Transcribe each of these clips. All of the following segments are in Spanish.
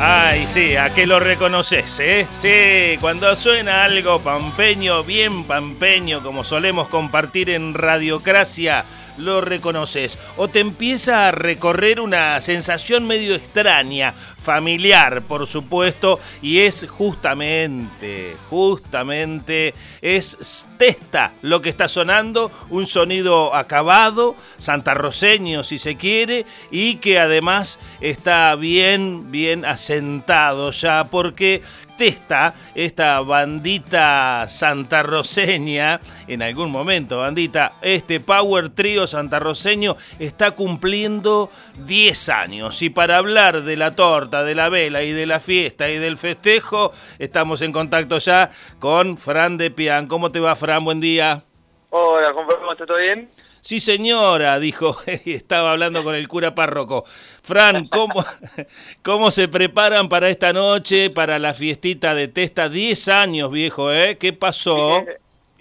Ay, sí, a que lo reconoces, ¿eh? Sí, cuando suena algo pampeño, bien pampeño, como solemos compartir en Radiocracia, lo reconoces. O te empieza a recorrer una sensación medio extraña, familiar, por supuesto, y es justamente, justamente, es Testa lo que está sonando, un sonido acabado, santarroseño si se quiere, y que además está bien, bien asentado ya, porque Testa, esta bandita santarroseña, en algún momento, bandita, este Power Trio santarroseño está cumpliendo 10 años. Y para hablar de la torta, de la vela y de la fiesta y del festejo, estamos en contacto ya con Fran de Pian. ¿Cómo te va, Fran? Buen día. Hola, ¿cómo estás? ¿Todo bien? Sí, señora, dijo, y estaba hablando con el cura párroco. Fran, ¿cómo, ¿cómo se preparan para esta noche, para la fiestita de Testa? Diez años, viejo, ¿eh? ¿Qué pasó?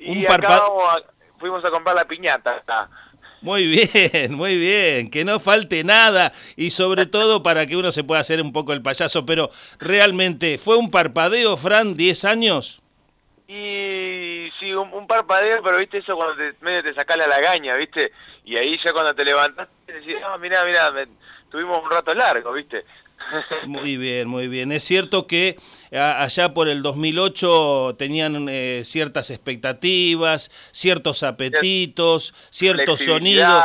Un acá fuimos a comprar la piñata. Muy bien, muy bien, que no falte nada y sobre todo para que uno se pueda hacer un poco el payaso, pero realmente, ¿fue un parpadeo, Fran, diez años? Y sí, un, parpadeo, pero viste eso cuando te, medio te saca la lagaña, viste, y ahí ya cuando te levantas, decís, no, mirá, mirá, tuvimos un rato largo, viste. Muy bien, muy bien. Es cierto que allá por el 2008 tenían eh, ciertas expectativas, ciertos apetitos, ciertos sonidos.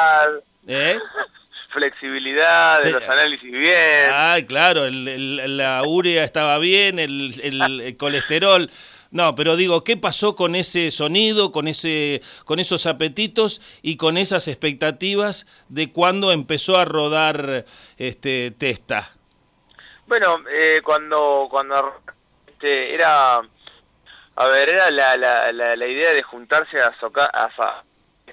¿Eh? Flexibilidad de los análisis bien. Ay, claro, el, la urea estaba bien, el, el colesterol. No, pero digo, ¿qué pasó con ese sonido, con, ese, con esos apetitos y con esas expectativas de cuando empezó a rodar este Testa? Bueno, eh, cuando, cuando este, era, a ver, era la, la, la, idea de juntarse a, socar, a,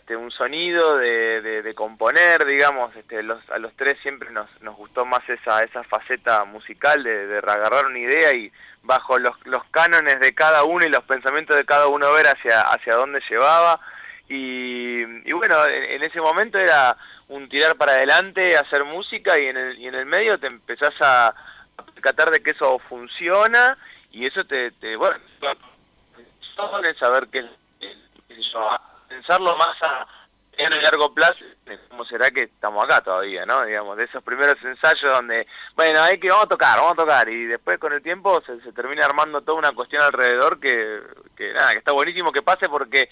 este, un sonido, de, componer, digamos, este, a los tres siempre nos, gustó más esa, esa faceta musical de, agarrar una idea y bajo los, cánones de cada uno y los pensamientos de cada uno ver hacia, hacia dónde llevaba. Y, bueno, en, ese momento era un tirar para adelante, hacer música y en el, y en el medio te empezás a, a de que eso funciona y eso te, bueno, saber que, pensarlo más a en largo plazo, ¿cómo será que estamos acá todavía, no? Digamos, de esos primeros ensayos donde, bueno, hay que, vamos a tocar, vamos a tocar, y después con el tiempo se, termina armando toda una cuestión alrededor que, que nada, que está buenísimo que pase porque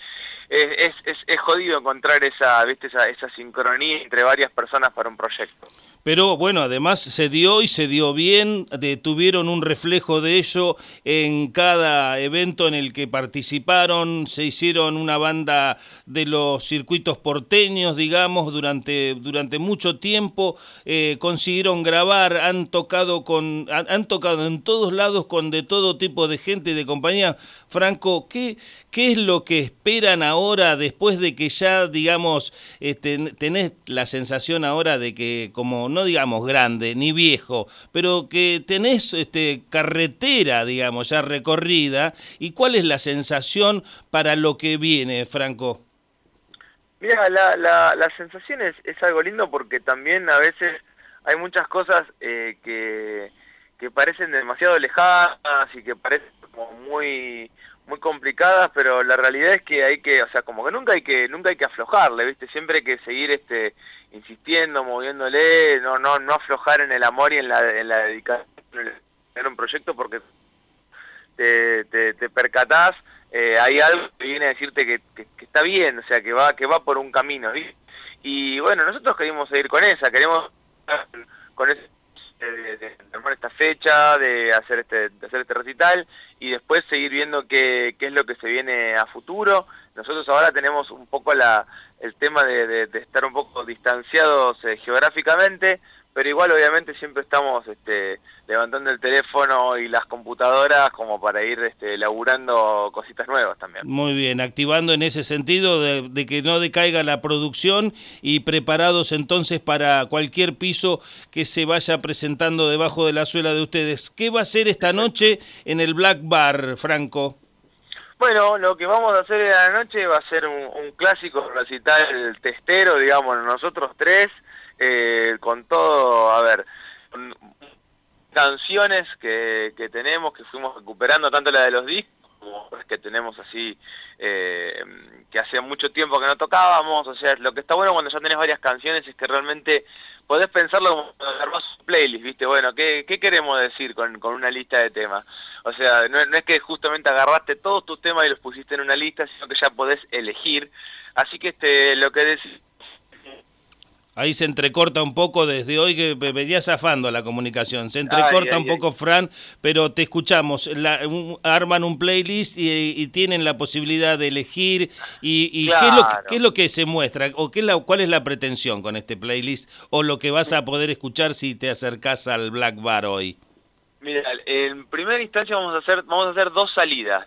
es, es, es, jodido encontrar esa, ¿viste? Esa, esa sincronía entre varias personas para un proyecto. Pero bueno, además se dio y se dio bien, tuvieron un reflejo de ello en cada evento en el que participaron, se hicieron una banda de los circuitos porteños, digamos, durante, durante mucho tiempo, eh, consiguieron grabar, han tocado, con, han, tocado en todos lados con de todo tipo de gente y de compañía. Franco, ¿qué, ¿qué es lo que esperan ahora después de que ya, digamos, este, tenés la sensación ahora de que como no digamos grande ni viejo, pero que tenés este, carretera, digamos, ya recorrida, ¿y cuál es la sensación para lo que viene, Franco? Mira, la, la, la sensación es, es, algo lindo porque también a veces hay muchas cosas eh, que, que parecen demasiado lejanas y que parecen como muy muy complicadas, pero la realidad es que hay que, o sea, como que nunca hay que nunca hay que aflojarle, ¿viste? Siempre hay que seguir este insistiendo, moviéndole, no no no aflojar en el amor y en la en la dedicación en un proyecto porque te, te, te percatás, eh, hay algo que viene a decirte que, que, está bien, o sea, que va que va por un camino. Y bueno, nosotros queremos seguir con esa, queremos con ese de, de, armar esta fecha, de hacer este, de hacer este recital y después seguir viendo qué, qué es lo que se viene a futuro. Nosotros ahora tenemos un poco la, el tema de, de estar un poco distanciados eh, geográficamente, pero igual obviamente siempre estamos este, levantando el teléfono y las computadoras como para ir este, laburando cositas nuevas también. Muy bien, activando en ese sentido de, que no decaiga la producción y preparados entonces para cualquier piso que se vaya presentando debajo de la suela de ustedes. ¿Qué va a ser esta noche en el Black Bar, Franco? Bueno, lo que vamos a hacer en la noche va a ser un, un clásico recital testero, digamos, nosotros tres, eh, con todo, a ver, canciones que, que tenemos, que fuimos recuperando, tanto la de los discos como que tenemos así, eh, que hacía mucho tiempo que no tocábamos, o sea, lo que está bueno cuando ya tenés varias canciones es que realmente podés pensarlo como playlist, ¿viste? Bueno, ¿qué, ¿qué, queremos decir con, con, una lista de temas? O sea, no, no, es que justamente agarraste todos tus temas y los pusiste en una lista, sino que ya podés elegir. Así que este, lo que decís Ahí se entrecorta un poco desde hoy que venía zafando la comunicación. Se entrecorta un poco, Fran, pero te escuchamos. arman un playlist y, tienen la posibilidad de elegir. ¿Y, ¿qué, es lo, qué, es lo, que se muestra? ¿O qué la, cuál es la pretensión con este playlist? ¿O lo que vas a poder escuchar si te acercas al Black Bar hoy? Mira, en primera instancia vamos a hacer, vamos a hacer dos salidas.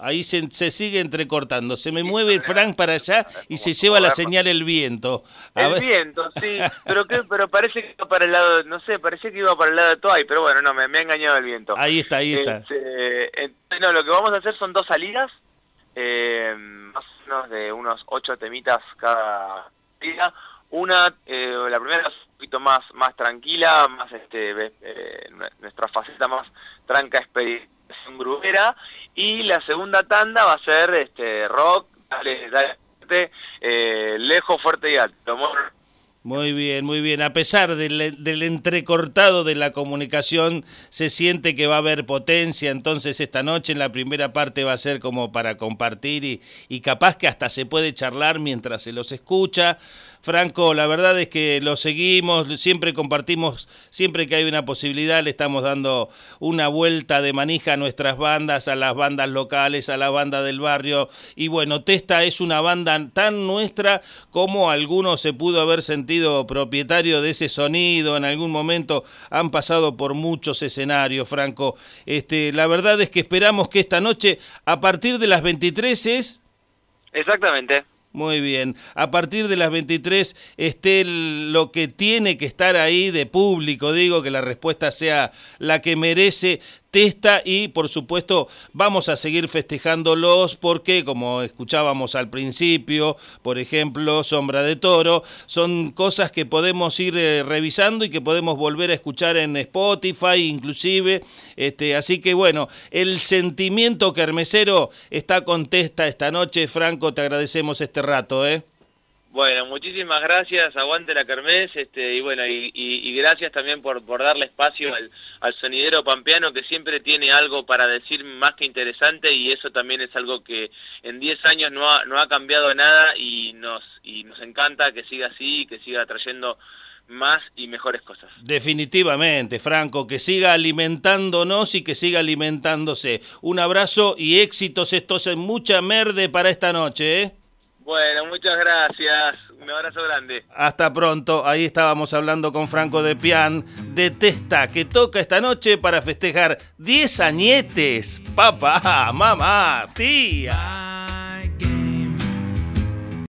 Ahí se, sigue entrecortando. Se me mueve Frank para allá y se lleva la señal el viento. el viento, sí. Pero, pero parece que iba para el lado, no sé, parecía que iba para el lado de Toay, pero bueno, no, me, ha engañado el viento. Ahí está, ahí está. Este, no, lo que vamos a hacer son dos salidas, eh, más o menos de unos ocho temitas cada día. Una, eh, la primera es un poquito más, más tranquila, más este, eh, nuestra faceta más tranca expedición y la segunda tanda va a ser este rock, dale, dale, eh, lejos, fuerte y alto. Muy bien, muy bien. A pesar del, entrecortado de la comunicación, se siente que va a haber potencia. Entonces esta noche en la primera parte va a ser como para compartir y, y capaz que hasta se puede charlar mientras se los escucha. Franco, la verdad es que lo seguimos, siempre compartimos, siempre que hay una posibilidad le estamos dando una vuelta de manija a nuestras bandas, a las bandas locales, a la banda del barrio. Y bueno, Testa es una banda tan nuestra como alguno se pudo haber sentido propietario de ese sonido, en algún momento han pasado por muchos escenarios, Franco. Este, la verdad es que esperamos que esta noche, a partir de las 23 es... Exactamente. Muy bien. A partir de las 23 esté lo que tiene que estar ahí de público, digo, que la respuesta sea la que merece Testa y por supuesto vamos a seguir festejándolos porque como escuchábamos al principio, por ejemplo, Sombra de Toro, son cosas que podemos ir eh, revisando y que podemos volver a escuchar en Spotify inclusive, este, así que bueno, el sentimiento carmesero está con Testa esta noche, Franco, te agradecemos este rato, ¿eh? Bueno, muchísimas gracias, aguante la Kermés, este, y bueno, y, gracias también por, por darle espacio al, al, sonidero pampeano que siempre tiene algo para decir más que interesante y eso también es algo que en 10 años no ha, no ha cambiado nada y nos, y nos encanta que siga así y que siga trayendo más y mejores cosas. Definitivamente, Franco, que siga alimentándonos y que siga alimentándose. Un abrazo y éxitos estos en mucha merde para esta noche, ¿eh? Bueno, muchas gracias. Un abrazo grande. Hasta pronto. Ahí estábamos hablando con Franco de Pian de Testa, que toca esta noche para festejar 10 añetes. Papá, mamá, tía.